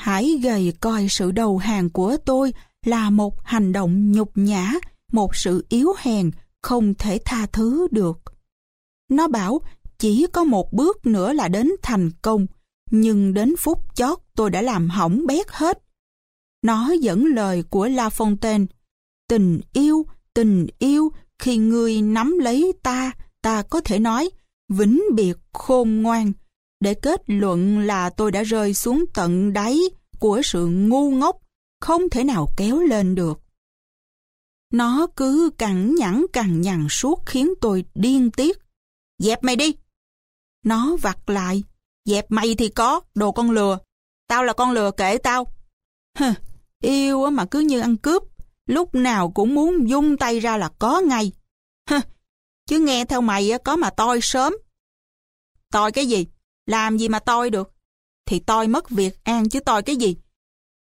Hãy gầy coi sự đầu hàng của tôi là một hành động nhục nhã, một sự yếu hèn, không thể tha thứ được. Nó bảo chỉ có một bước nữa là đến thành công, nhưng đến phút chót tôi đã làm hỏng bét hết. Nó dẫn lời của La Fontaine, tình yêu, tình yêu, khi ngươi nắm lấy ta, ta có thể nói, vĩnh biệt khôn ngoan, để kết luận là tôi đã rơi xuống tận đáy của sự ngu ngốc, không thể nào kéo lên được. Nó cứ cằn nhẵn cằn nhằn suốt khiến tôi điên tiết. Dẹp mày đi! Nó vặt lại. Dẹp mày thì có, đồ con lừa. Tao là con lừa kể tao. Hừ, yêu mà cứ như ăn cướp. Lúc nào cũng muốn dung tay ra là có ngay. Hừ, chứ nghe theo mày có mà toi sớm. Toi cái gì? Làm gì mà toi được? Thì toi mất việc an chứ toi cái gì?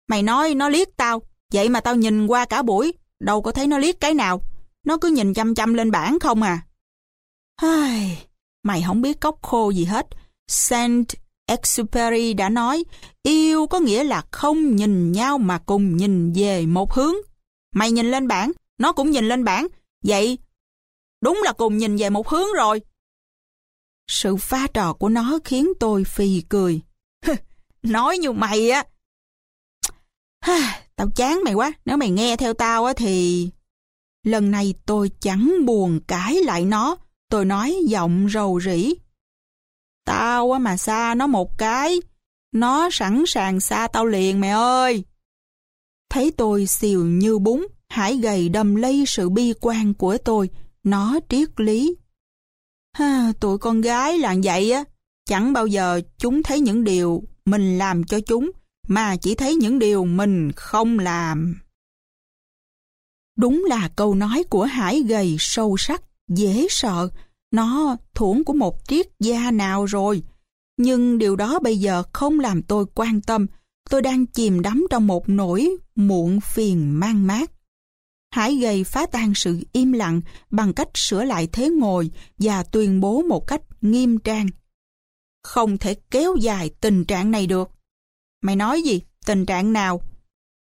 Mày nói nó liếc tao, vậy mà tao nhìn qua cả buổi, đâu có thấy nó liếc cái nào. Nó cứ nhìn chăm chăm lên bảng không à. Hây, mày không biết cốc khô gì hết. Saint Exupéry đã nói, yêu có nghĩa là không nhìn nhau mà cùng nhìn về một hướng. Mày nhìn lên bảng, nó cũng nhìn lên bảng, vậy đúng là cùng nhìn về một hướng rồi. Sự pha trò của nó khiến tôi phì cười. Nói như mày á. tao chán mày quá, nếu mày nghe theo tao á thì... Lần này tôi chẳng buồn cãi lại nó, tôi nói giọng rầu rĩ. Tao á mà xa nó một cái, nó sẵn sàng xa tao liền mẹ ơi. Thấy tôi xìu như bún, hải gầy đâm lây sự bi quan của tôi, nó triết lý. Ha, tụi con gái là vậy á, chẳng bao giờ chúng thấy những điều mình làm cho chúng, mà chỉ thấy những điều mình không làm. Đúng là câu nói của Hải gầy sâu sắc, dễ sợ, nó thuẫn của một triết gia nào rồi. Nhưng điều đó bây giờ không làm tôi quan tâm, tôi đang chìm đắm trong một nỗi muộn phiền mang mát. Hải gầy phá tan sự im lặng bằng cách sửa lại thế ngồi và tuyên bố một cách nghiêm trang. Không thể kéo dài tình trạng này được. Mày nói gì? Tình trạng nào?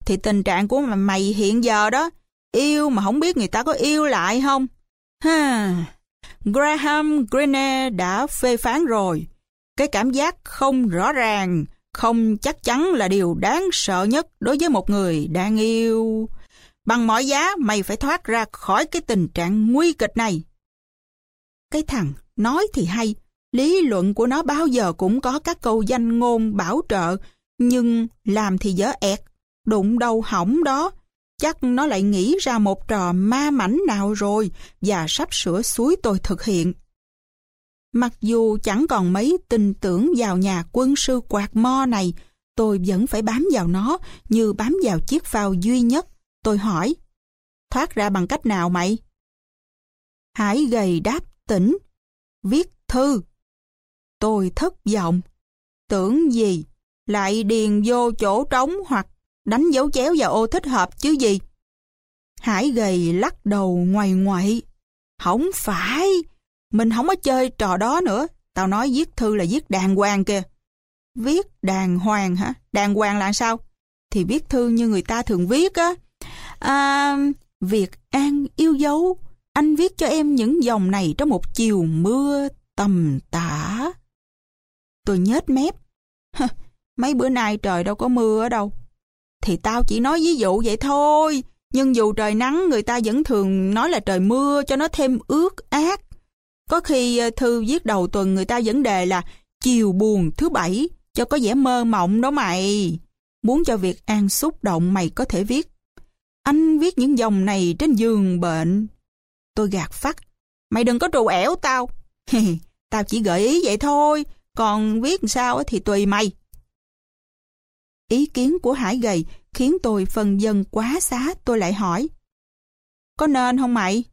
Thì tình trạng của mày hiện giờ đó, yêu mà không biết người ta có yêu lại không? Ha, Graham Greene đã phê phán rồi. Cái cảm giác không rõ ràng, không chắc chắn là điều đáng sợ nhất đối với một người đang yêu. Bằng mọi giá mày phải thoát ra khỏi cái tình trạng nguy kịch này. Cái thằng nói thì hay, lý luận của nó bao giờ cũng có các câu danh ngôn bảo trợ, nhưng làm thì dở ẹt, đụng đầu hỏng đó. Chắc nó lại nghĩ ra một trò ma mảnh nào rồi và sắp sửa suối tôi thực hiện. Mặc dù chẳng còn mấy tin tưởng vào nhà quân sư quạt mo này, tôi vẫn phải bám vào nó như bám vào chiếc phao duy nhất Tôi hỏi, thoát ra bằng cách nào mày? Hải gầy đáp tỉnh, viết thư. Tôi thất vọng, tưởng gì, lại điền vô chỗ trống hoặc đánh dấu chéo vào ô thích hợp chứ gì. Hải gầy lắc đầu ngoài ngoại. Không phải, mình không có chơi trò đó nữa. Tao nói viết thư là viết đàng hoàng kìa. Viết đàng hoàng hả? Đàng hoàng là sao? Thì viết thư như người ta thường viết á. À, Việt An yêu dấu, anh viết cho em những dòng này trong một chiều mưa tầm tả. Tôi nhếch mép. Mấy bữa nay trời đâu có mưa ở đâu. Thì tao chỉ nói ví dụ vậy thôi. Nhưng dù trời nắng người ta vẫn thường nói là trời mưa cho nó thêm ướt át. Có khi ờ, thư viết đầu tuần người ta vẫn đề là chiều buồn thứ bảy cho có vẻ mơ mộng đó mày. Muốn cho việc An xúc động mày có thể viết anh viết những dòng này trên giường bệnh. Tôi gạt phát. Mày đừng có trù ẻo tao. tao chỉ gợi ý vậy thôi. Còn viết sao thì tùy mày. Ý kiến của Hải gầy khiến tôi phần dần quá xá. Tôi lại hỏi. Có nên không mày?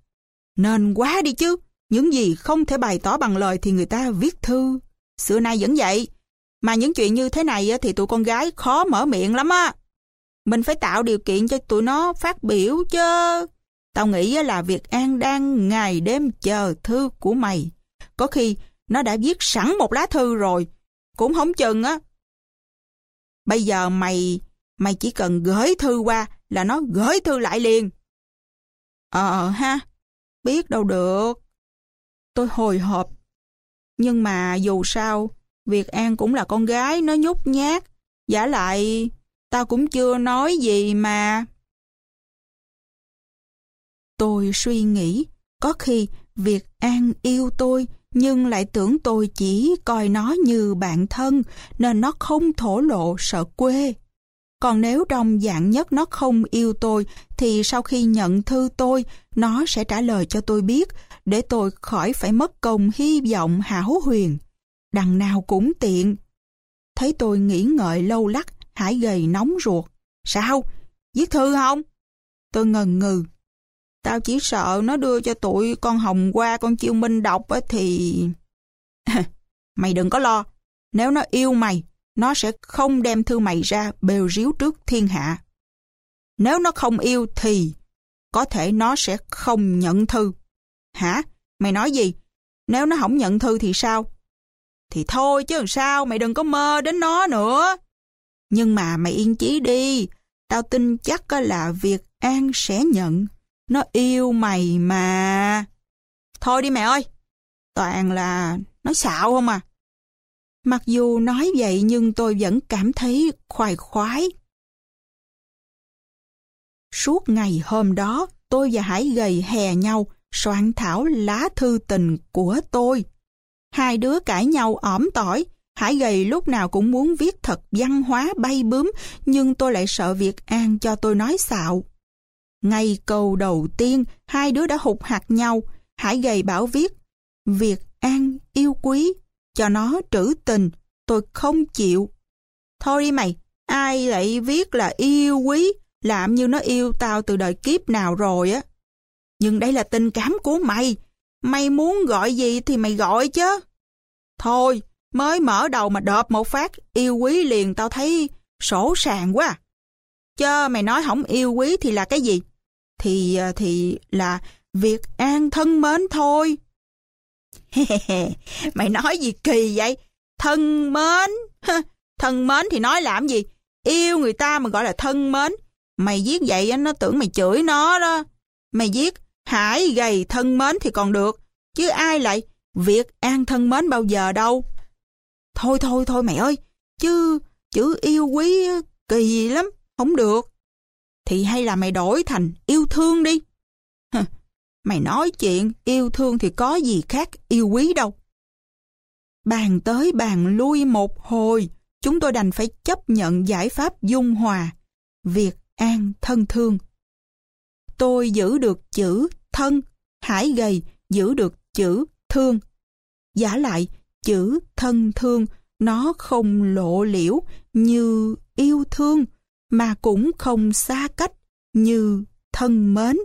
Nên quá đi chứ. Những gì không thể bày tỏ bằng lời thì người ta viết thư. Xưa nay vẫn vậy. Mà những chuyện như thế này thì tụi con gái khó mở miệng lắm á. Mình phải tạo điều kiện cho tụi nó phát biểu chứ. Tao nghĩ là Việt An đang ngày đêm chờ thư của mày. Có khi nó đã viết sẵn một lá thư rồi. Cũng không chừng á. Bây giờ mày, mày chỉ cần gửi thư qua là nó gửi thư lại liền. Ờ, ờ ha, biết đâu được. Tôi hồi hộp. Nhưng mà dù sao, Việt An cũng là con gái, nó nhút nhát. Giả lại, tao cũng chưa nói gì mà. Tôi suy nghĩ, có khi việc An yêu tôi, nhưng lại tưởng tôi chỉ coi nó như bạn thân, nên nó không thổ lộ sợ quê. Còn nếu trong dạng nhất nó không yêu tôi, thì sau khi nhận thư tôi, nó sẽ trả lời cho tôi biết, để tôi khỏi phải mất công hy vọng hảo huyền. Đằng nào cũng tiện. Thấy tôi nghĩ ngợi lâu lắc, Hải gầy nóng ruột. Sao? Viết thư không? Tôi ngần ngừ. Tao chỉ sợ nó đưa cho tụi con Hồng qua con Chiêu Minh đọc á thì... mày đừng có lo. Nếu nó yêu mày, nó sẽ không đem thư mày ra bêu ríu trước thiên hạ. Nếu nó không yêu thì có thể nó sẽ không nhận thư. Hả? Mày nói gì? Nếu nó không nhận thư thì sao? Thì thôi chứ làm sao, mày đừng có mơ đến nó nữa. Nhưng mà mày yên chí đi, tao tin chắc là việc An sẽ nhận. Nó yêu mày mà. Thôi đi mẹ ơi, toàn là nói xạo không à. Mặc dù nói vậy nhưng tôi vẫn cảm thấy khoái khoái. Suốt ngày hôm đó, tôi và Hải gầy hè nhau, soạn thảo lá thư tình của tôi. Hai đứa cãi nhau ỏm tỏi, Hải gầy lúc nào cũng muốn viết thật văn hóa bay bướm, nhưng tôi lại sợ việc An cho tôi nói xạo. Ngay câu đầu tiên, hai đứa đã hụt hạt nhau. Hải gầy bảo viết, việc An yêu quý, cho nó trữ tình, tôi không chịu. Thôi đi mày, ai lại viết là yêu quý, làm như nó yêu tao từ đời kiếp nào rồi á. Nhưng đây là tình cảm của mày, mày muốn gọi gì thì mày gọi chứ. Thôi, mới mở đầu mà đợp một phát, yêu quý liền tao thấy sổ sàng quá. Chớ mày nói không yêu quý thì là cái gì? Thì ờ, thì là việc an thân mến thôi. mày nói gì kỳ vậy? Thân mến? thân mến thì nói làm gì? Yêu người ta mà gọi là thân mến. Mày viết vậy nó tưởng mày chửi nó đó. Mày viết hải gầy thân mến thì còn được. Chứ ai lại việc an thân mến bao giờ đâu. Thôi thôi thôi mẹ ơi, chứ chữ yêu quý kỳ lắm, không được. Thì hay là mày đổi thành yêu thương đi. mày nói chuyện yêu thương thì có gì khác yêu quý đâu. Bàn tới bàn lui một hồi, chúng tôi đành phải chấp nhận giải pháp dung hòa, việc an thân thương. Tôi giữ được chữ thân, hải gầy giữ được chữ thương. Giả lại, chữ thân thương nó không lộ liễu như yêu thương mà cũng không xa cách như thân mến.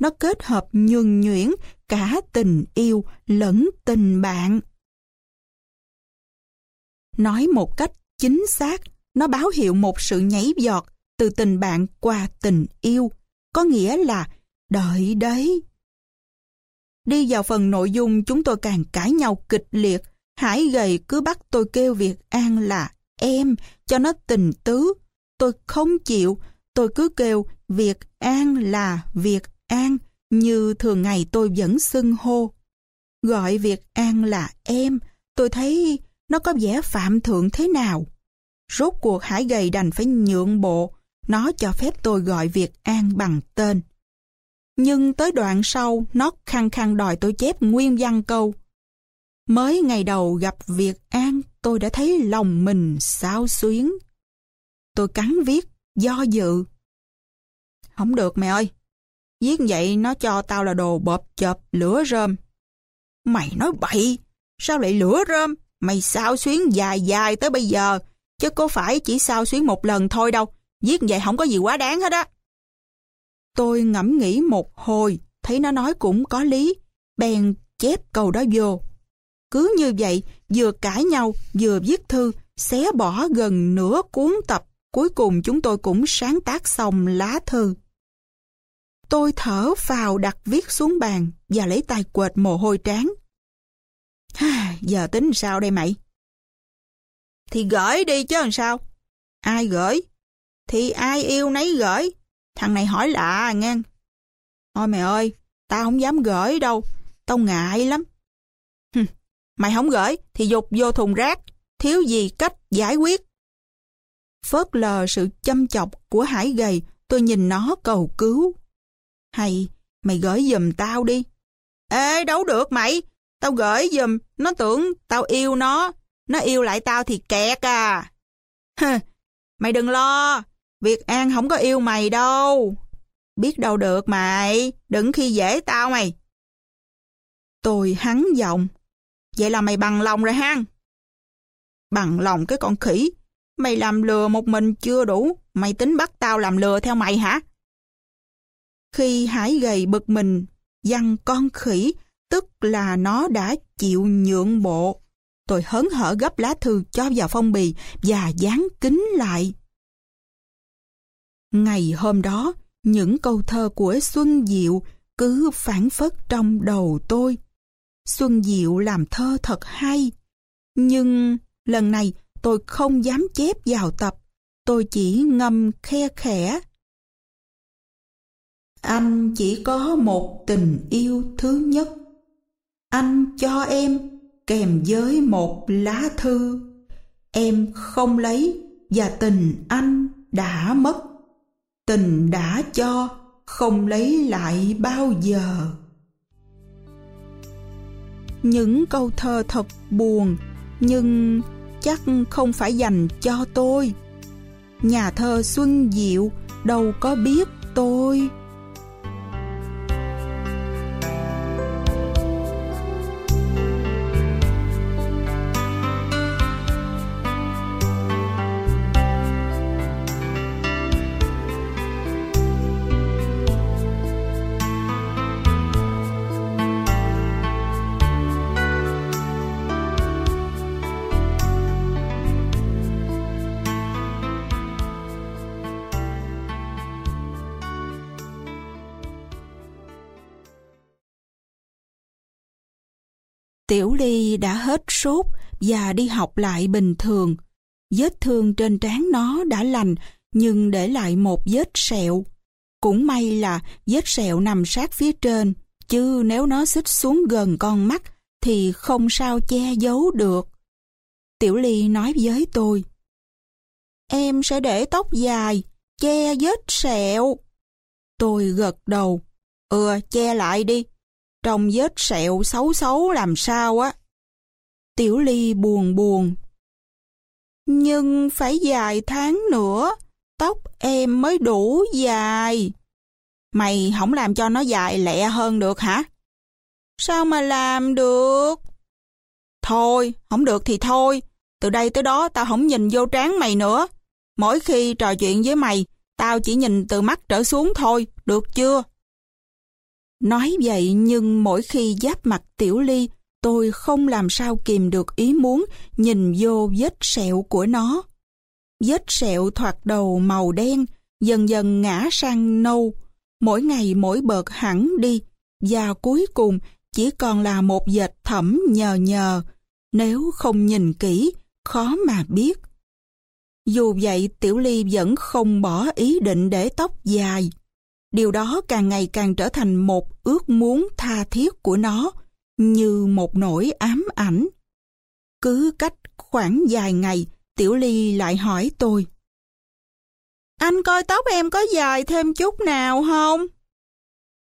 Nó kết hợp nhuần nhuyễn cả tình yêu lẫn tình bạn. Nói một cách chính xác, nó báo hiệu một sự nhảy giọt từ tình bạn qua tình yêu, có nghĩa là đợi đấy. Đi vào phần nội dung chúng tôi càng cãi nhau kịch liệt, Hải gầy cứ bắt tôi kêu Việt An là em, cho nó tình tứ. Tôi không chịu, tôi cứ kêu Việt An là Việt An, như thường ngày tôi vẫn xưng hô. Gọi Việt An là em, tôi thấy nó có vẻ phạm thượng thế nào. Rốt cuộc Hải gầy đành phải nhượng bộ, nó cho phép tôi gọi Việt An bằng tên. Nhưng tới đoạn sau, nó khăng khăng đòi tôi chép nguyên văn câu. Mới ngày đầu gặp Việt An, tôi đã thấy lòng mình sao xuyến. Tôi cắn viết, do dự. Không được mẹ ơi, viết vậy nó cho tao là đồ bợp chợp lửa rơm. Mày nói bậy, sao lại lửa rơm? Mày sao xuyến dài dài tới bây giờ, chứ có phải chỉ sao xuyến một lần thôi đâu. Viết vậy không có gì quá đáng hết á. Tôi ngẫm nghĩ một hồi, thấy nó nói cũng có lý, bèn chép câu đó vô. Cứ như vậy, vừa cãi nhau, vừa viết thư, xé bỏ gần nửa cuốn tập. Cuối cùng chúng tôi cũng sáng tác xong lá thư. Tôi thở phào đặt viết xuống bàn và lấy tay quệt mồ hôi trán. giờ tính sao đây mày? Thì gửi đi chứ làm sao? Ai gửi? Thì ai yêu nấy gửi. Thằng này hỏi lạ ngang nghe. Thôi mày ơi, tao không dám gửi đâu. Tao ngại lắm. Mày không gửi thì dục vô thùng rác. Thiếu gì cách giải quyết. Phớt lờ sự chăm chọc của hải gầy, tôi nhìn nó cầu cứu. Hay, mày gửi giùm tao đi. Ê, đâu được mày. Tao gửi giùm, nó tưởng tao yêu nó. Nó yêu lại tao thì kẹt à. Hừ, mày đừng lo, Việt An không có yêu mày đâu. Biết đâu được mày, đừng khi dễ tao mày. Tôi hắn giọng. Vậy là mày bằng lòng rồi hăng? Bằng lòng cái con khỉ. Mày làm lừa một mình chưa đủ. Mày tính bắt tao làm lừa theo mày hả? Khi Hải gầy bực mình, dằn con khỉ, tức là nó đã chịu nhượng bộ. Tôi hớn hở gấp lá thư cho vào phong bì và dán kính lại. Ngày hôm đó, những câu thơ của Xuân Diệu cứ phản phất trong đầu tôi. Xuân Diệu làm thơ thật hay, nhưng lần này tôi không dám chép vào tập, tôi chỉ ngâm khe khẽ. Anh chỉ có một tình yêu thứ nhất. Anh cho em kèm với một lá thư. Em không lấy và tình anh đã mất. Tình đã cho, không lấy lại bao giờ. Những câu thơ thật buồn, nhưng chắc không phải dành cho tôi. Nhà thơ Xuân Diệu đâu có biết tôi. Tiểu Ly đã hết sốt và đi học lại bình thường. Vết thương trên trán nó đã lành nhưng để lại một vết sẹo. Cũng may là vết sẹo nằm sát phía trên, chứ nếu nó xích xuống gần con mắt thì không sao che giấu được. Tiểu Ly nói với tôi, Em sẽ để tóc dài, che vết sẹo. Tôi gật đầu, Ừ, che lại đi, trong vết sẹo xấu xấu làm sao á. Tiểu Ly buồn buồn. Nhưng phải dài tháng nữa, tóc em mới đủ dài. Mày không làm cho nó dài lẹ hơn được hả? Sao mà làm được? Thôi, không được thì thôi. Từ đây tới đó tao không nhìn vô trán mày nữa. Mỗi khi trò chuyện với mày, tao chỉ nhìn từ mắt trở xuống thôi, được chưa? Nói vậy nhưng mỗi khi giáp mặt Tiểu Ly, tôi không làm sao kìm được ý muốn nhìn vô vết sẹo của nó. Vết sẹo thoạt đầu màu đen, dần dần ngã sang nâu, mỗi ngày mỗi bợt hẳn đi, và cuối cùng chỉ còn là một dệt thẩm nhờ nhờ, nếu không nhìn kỹ, khó mà biết. Dù vậy Tiểu Ly vẫn không bỏ ý định để tóc dài. Điều đó càng ngày càng trở thành một ước muốn tha thiết của nó, như một nỗi ám ảnh. Cứ cách khoảng vài ngày, Tiểu Ly lại hỏi tôi. Anh coi tóc em có dài thêm chút nào không?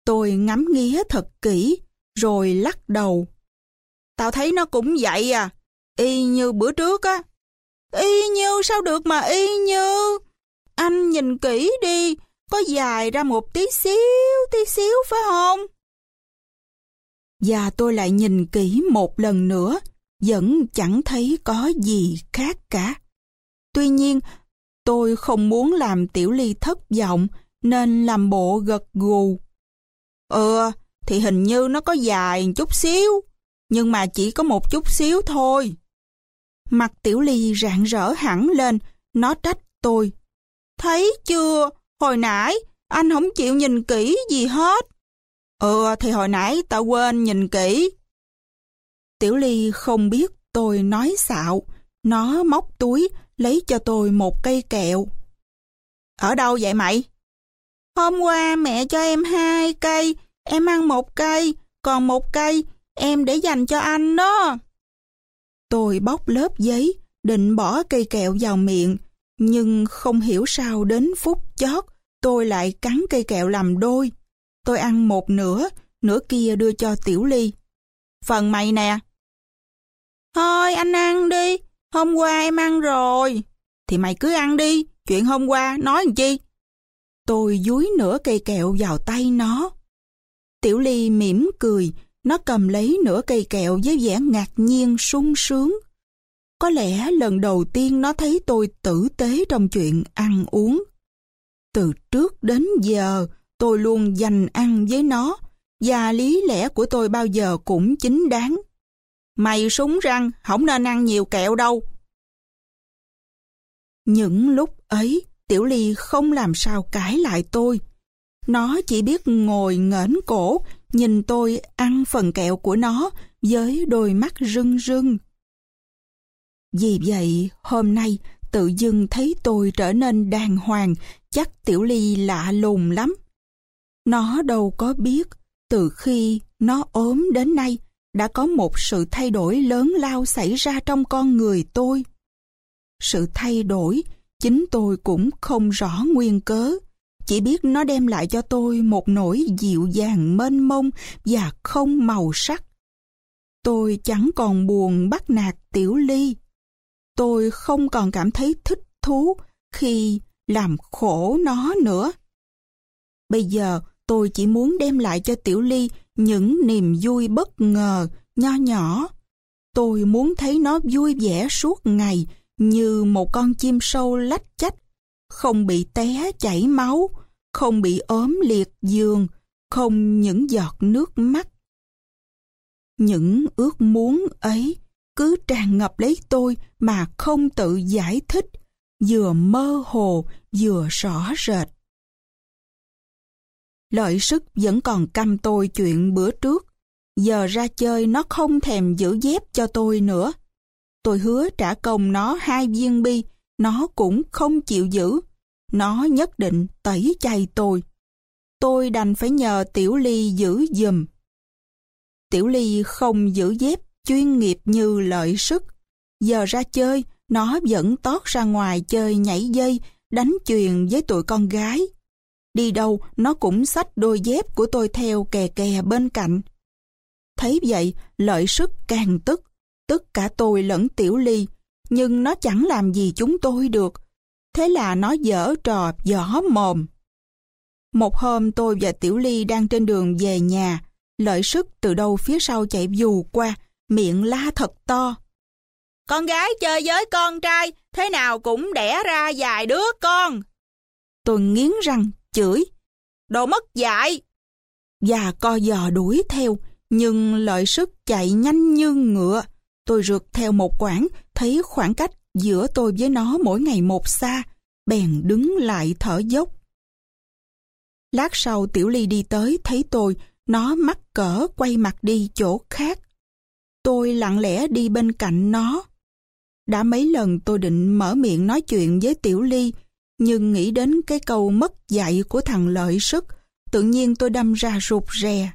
Tôi ngắm nghía thật kỹ, rồi lắc đầu. Tao thấy nó cũng vậy à, y như bữa trước á. Y như sao được mà y như... Anh nhìn kỹ đi, có dài ra một tí xíu, tí xíu phải không? Và tôi lại nhìn kỹ một lần nữa, vẫn chẳng thấy có gì khác cả. Tuy nhiên, tôi không muốn làm Tiểu Ly thất vọng, nên làm bộ gật gù. Ừ, thì hình như nó có dài chút xíu, nhưng mà chỉ có một chút xíu thôi. Mặt Tiểu Ly rạng rỡ hẳn lên, nó trách tôi. Thấy chưa, Hồi nãy, anh không chịu nhìn kỹ gì hết. Ừ, thì hồi nãy tao quên nhìn kỹ. Tiểu Ly không biết tôi nói xạo. Nó móc túi, lấy cho tôi một cây kẹo. Ở đâu vậy mày? Hôm qua mẹ cho em hai cây, em ăn một cây, còn một cây em để dành cho anh đó. Tôi bóc lớp giấy, định bỏ cây kẹo vào miệng, nhưng không hiểu sao đến phút chót, tôi lại cắn cây kẹo làm đôi. Tôi ăn một nửa, nửa kia đưa cho Tiểu Ly. Phần mày nè. Thôi anh ăn đi, hôm qua em ăn rồi. Thì mày cứ ăn đi, chuyện hôm qua nói làm chi. Tôi dúi nửa cây kẹo vào tay nó. Tiểu Ly mỉm cười, nó cầm lấy nửa cây kẹo với vẻ ngạc nhiên sung sướng. Có lẽ lần đầu tiên nó thấy tôi tử tế trong chuyện ăn uống. Từ trước đến giờ, tôi luôn dành ăn với nó, và lý lẽ của tôi bao giờ cũng chính đáng. Mày súng răng, không nên ăn nhiều kẹo đâu. Những lúc ấy, Tiểu Ly không làm sao cãi lại tôi. Nó chỉ biết ngồi ngẩng cổ, nhìn tôi ăn phần kẹo của nó với đôi mắt rưng rưng. Vì vậy, hôm nay tự dưng thấy tôi trở nên đàng hoàng, chắc Tiểu Ly lạ lùng lắm. Nó đâu có biết, từ khi nó ốm đến nay, đã có một sự thay đổi lớn lao xảy ra trong con người tôi. Sự thay đổi, chính tôi cũng không rõ nguyên cớ, chỉ biết nó đem lại cho tôi một nỗi dịu dàng mênh mông và không màu sắc. Tôi chẳng còn buồn bắt nạt tiểu ly. Tôi không còn cảm thấy thích thú khi làm khổ nó nữa. Bây giờ tôi chỉ muốn đem lại cho Tiểu Ly những niềm vui bất ngờ, nho nhỏ. Tôi muốn thấy nó vui vẻ suốt ngày như một con chim sâu lách chách, không bị té chảy máu, không bị ốm liệt giường, không những giọt nước mắt. Những ước muốn ấy cứ tràn ngập lấy tôi mà không tự giải thích, vừa mơ hồ vừa rõ rệt. Lợi sức vẫn còn căm tôi chuyện bữa trước. Giờ ra chơi nó không thèm giữ dép cho tôi nữa. Tôi hứa trả công nó hai viên bi, nó cũng không chịu giữ. Nó nhất định tẩy chay tôi. Tôi đành phải nhờ Tiểu Ly giữ giùm. Tiểu Ly không giữ dép chuyên nghiệp như lợi sức. Giờ ra chơi, nó vẫn tót ra ngoài chơi nhảy dây, đánh chuyền với tụi con gái. Đi đâu nó cũng xách đôi dép của tôi theo kè kè bên cạnh. Thấy vậy, lợi sức càng tức, tức cả tôi lẫn tiểu ly, nhưng nó chẳng làm gì chúng tôi được. Thế là nó dở trò dở mồm. Một hôm tôi và Tiểu Ly đang trên đường về nhà, lợi sức từ đâu phía sau chạy dù qua, miệng la thật to. Con gái chơi với con trai, thế nào cũng đẻ ra vài đứa con. Tôi nghiến răng, chửi. Đồ mất dạy! Và co giò đuổi theo, nhưng lợi sức chạy nhanh như ngựa. Tôi rượt theo một quãng, thấy khoảng cách giữa tôi với nó mỗi ngày một xa, bèn đứng lại thở dốc. Lát sau Tiểu Ly đi tới thấy tôi, nó mắc cỡ quay mặt đi chỗ khác. Tôi lặng lẽ đi bên cạnh nó. Đã mấy lần tôi định mở miệng nói chuyện với Tiểu Ly, nhưng nghĩ đến cái câu mất dạy của thằng lợi sức, tự nhiên tôi đâm ra rụt rè.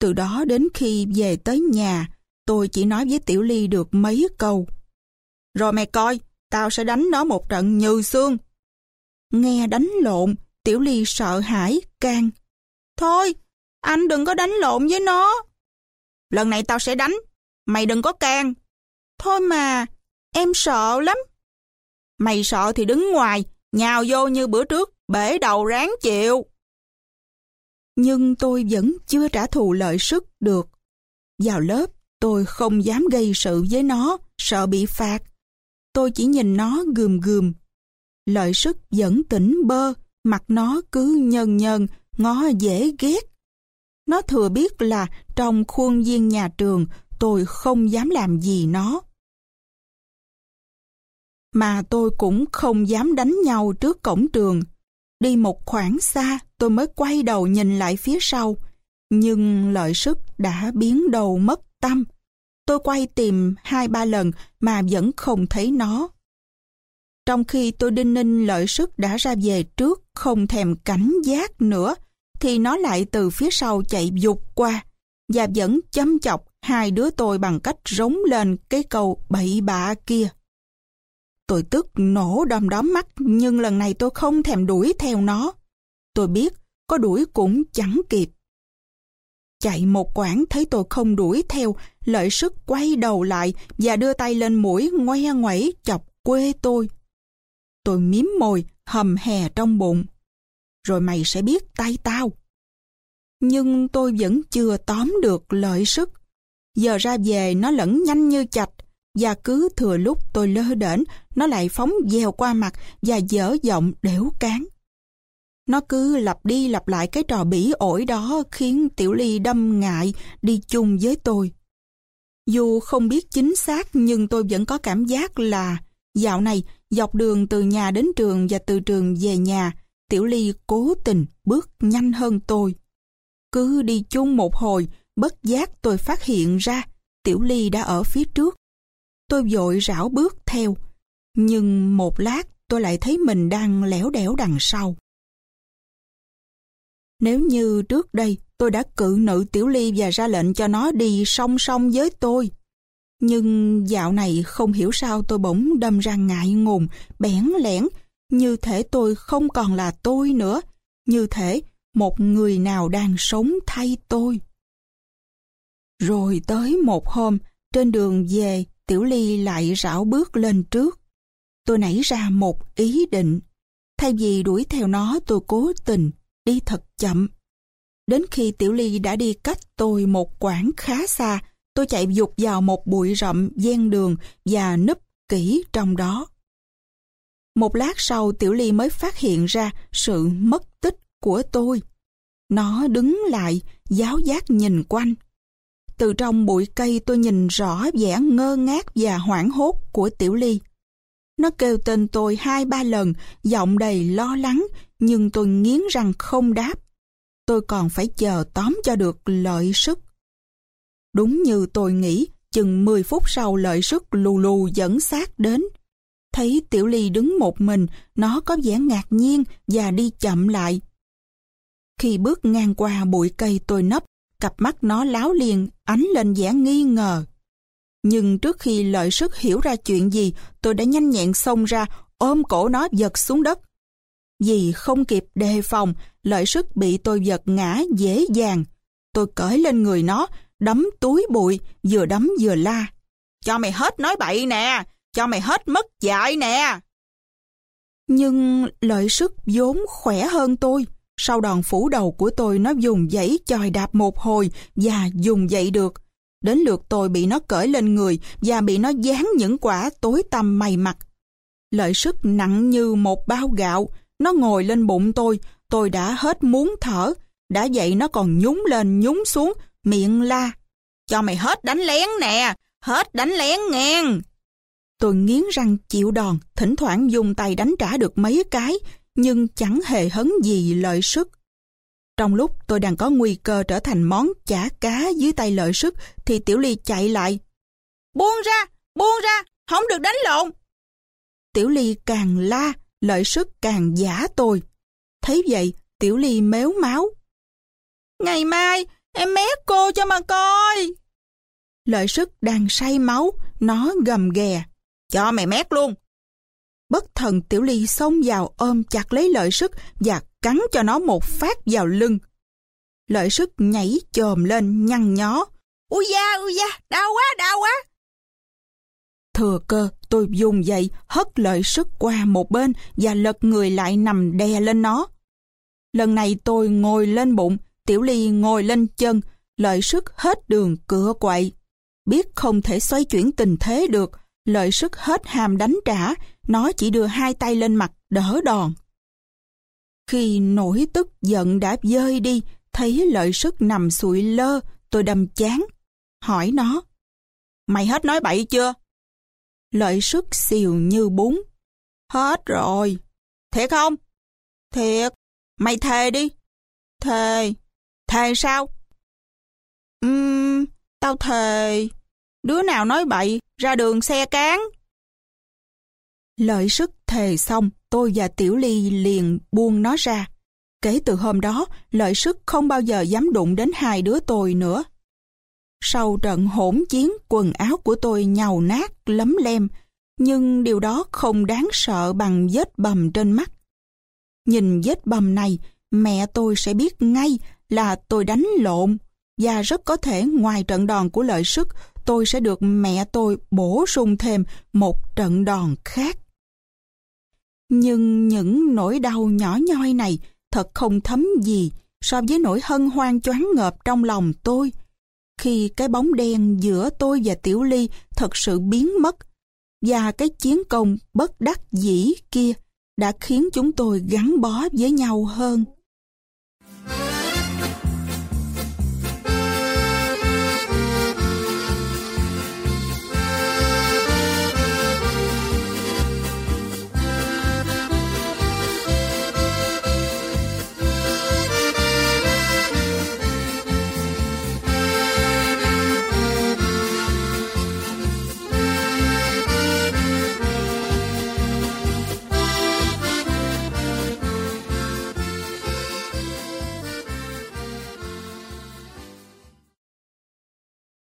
Từ đó đến khi về tới nhà, tôi chỉ nói với Tiểu Ly được mấy câu. Rồi mày coi, tao sẽ đánh nó một trận như xương. Nghe đánh lộn, Tiểu Ly sợ hãi, can. Thôi, anh đừng có đánh lộn với nó. Lần này tao sẽ đánh, mày đừng có can. Thôi mà, em sợ lắm. Mày sợ thì đứng ngoài, nhào vô như bữa trước, bể đầu ráng chịu. Nhưng tôi vẫn chưa trả thù lợi sức được. Vào lớp, tôi không dám gây sự với nó, sợ bị phạt. Tôi chỉ nhìn nó gườm gườm. Lợi sức vẫn tỉnh bơ, mặt nó cứ nhơn nhơn, ngó dễ ghét. Nó thừa biết là trong khuôn viên nhà trường tôi không dám làm gì nó mà tôi cũng không dám đánh nhau trước cổng trường. Đi một khoảng xa, tôi mới quay đầu nhìn lại phía sau, nhưng lợi sức đã biến đầu mất tâm. Tôi quay tìm hai ba lần mà vẫn không thấy nó. Trong khi tôi đinh ninh lợi sức đã ra về trước, không thèm cảnh giác nữa, thì nó lại từ phía sau chạy dục qua và vẫn chăm chọc hai đứa tôi bằng cách rống lên cái câu bậy bạ kia. Tôi tức nổ đom đóm mắt nhưng lần này tôi không thèm đuổi theo nó. Tôi biết có đuổi cũng chẳng kịp. Chạy một quãng thấy tôi không đuổi theo, lợi sức quay đầu lại và đưa tay lên mũi ngoe ngoẩy chọc quê tôi. Tôi miếm môi, hầm hè trong bụng. Rồi mày sẽ biết tay tao. Nhưng tôi vẫn chưa tóm được lợi sức. Giờ ra về nó lẫn nhanh như chạch, và cứ thừa lúc tôi lơ đễnh, nó lại phóng dèo qua mặt và dở giọng đểu cán. Nó cứ lặp đi lặp lại cái trò bỉ ổi đó khiến Tiểu Ly đâm ngại đi chung với tôi. Dù không biết chính xác nhưng tôi vẫn có cảm giác là dạo này dọc đường từ nhà đến trường và từ trường về nhà, Tiểu Ly cố tình bước nhanh hơn tôi. Cứ đi chung một hồi, bất giác tôi phát hiện ra Tiểu Ly đã ở phía trước. Tôi vội rảo bước theo, nhưng một lát tôi lại thấy mình đang lẻo đẻo đằng sau. Nếu như trước đây tôi đã cự nữ Tiểu Ly và ra lệnh cho nó đi song song với tôi, nhưng dạo này không hiểu sao tôi bỗng đâm ra ngại ngùng, bẽn lẽn, như thể tôi không còn là tôi nữa, như thể một người nào đang sống thay tôi. Rồi tới một hôm, trên đường về, Tiểu Ly lại rảo bước lên trước. Tôi nảy ra một ý định. Thay vì đuổi theo nó, tôi cố tình, đi thật chậm. Đến khi Tiểu Ly đã đi cách tôi một quãng khá xa, tôi chạy dục vào một bụi rậm gian đường và núp kỹ trong đó. Một lát sau Tiểu Ly mới phát hiện ra sự mất tích của tôi. Nó đứng lại, giáo giác nhìn quanh. Từ trong bụi cây tôi nhìn rõ vẻ ngơ ngác và hoảng hốt của Tiểu Ly. Nó kêu tên tôi hai ba lần, giọng đầy lo lắng, nhưng tôi nghiến răng không đáp. Tôi còn phải chờ tóm cho được lợi sức. Đúng như tôi nghĩ, chừng 10 phút sau lợi sức lù lù dẫn sát đến. Thấy Tiểu Ly đứng một mình, nó có vẻ ngạc nhiên và đi chậm lại. Khi bước ngang qua bụi cây tôi nấp, cặp mắt nó láo liền, ánh lên vẻ nghi ngờ. Nhưng trước khi lợi sức hiểu ra chuyện gì, tôi đã nhanh nhẹn xông ra, ôm cổ nó giật xuống đất. Vì không kịp đề phòng, lợi sức bị tôi giật ngã dễ dàng. Tôi cởi lên người nó, đấm túi bụi, vừa đấm vừa la. Cho mày hết nói bậy nè, cho mày hết mất dạy nè. Nhưng lợi sức vốn khỏe hơn tôi. Sau đòn phủ đầu của tôi nó dùng giấy chòi đạp một hồi và dùng dậy được. Đến lượt tôi bị nó cởi lên người và bị nó dán những quả tối tăm mày mặt. Lợi sức nặng như một bao gạo, nó ngồi lên bụng tôi, tôi đã hết muốn thở. Đã vậy nó còn nhúng lên nhúng xuống, miệng la. Cho mày hết đánh lén nè, hết đánh lén ngang. Tôi nghiến răng chịu đòn, thỉnh thoảng dùng tay đánh trả được mấy cái, nhưng chẳng hề hấn gì lợi sức. Trong lúc tôi đang có nguy cơ trở thành món chả cá dưới tay lợi sức, thì Tiểu Ly chạy lại. Buông ra, buông ra, không được đánh lộn. Tiểu Ly càng la, lợi sức càng giả tôi. Thấy vậy, Tiểu Ly méo máu. Ngày mai, em mét cô cho mà coi. Lợi sức đang say máu, nó gầm ghè. Cho mày mét luôn. Bất thần Tiểu Ly xông vào ôm chặt lấy lợi sức và cắn cho nó một phát vào lưng. Lợi sức nhảy chồm lên nhăn nhó. Ui da, ui da, đau quá, đau quá. Thừa cơ, tôi dùng dậy hất lợi sức qua một bên và lật người lại nằm đè lên nó. Lần này tôi ngồi lên bụng, Tiểu Ly ngồi lên chân, lợi sức hết đường cửa quậy. Biết không thể xoay chuyển tình thế được, lợi sức hết hàm đánh trả, nó chỉ đưa hai tay lên mặt đỡ đòn. Khi nổi tức giận đã dơi đi, thấy lợi sức nằm sụi lơ, tôi đâm chán. Hỏi nó, mày hết nói bậy chưa? Lợi sức xìu như bún. Hết rồi. Thiệt không? Thiệt. Mày thề đi. Thề. Thề sao? Ừm, tao thề. Đứa nào nói bậy, ra đường xe cán. Lợi sức thề xong, tôi và Tiểu Ly liền buông nó ra. Kể từ hôm đó, lợi sức không bao giờ dám đụng đến hai đứa tôi nữa. Sau trận hỗn chiến, quần áo của tôi nhàu nát, lấm lem, nhưng điều đó không đáng sợ bằng vết bầm trên mắt. Nhìn vết bầm này, mẹ tôi sẽ biết ngay là tôi đánh lộn và rất có thể ngoài trận đòn của lợi sức tôi sẽ được mẹ tôi bổ sung thêm một trận đòn khác. Nhưng những nỗi đau nhỏ nhoi này thật không thấm gì so với nỗi hân hoan choáng ngợp trong lòng tôi. Khi cái bóng đen giữa tôi và Tiểu Ly thật sự biến mất và cái chiến công bất đắc dĩ kia đã khiến chúng tôi gắn bó với nhau hơn.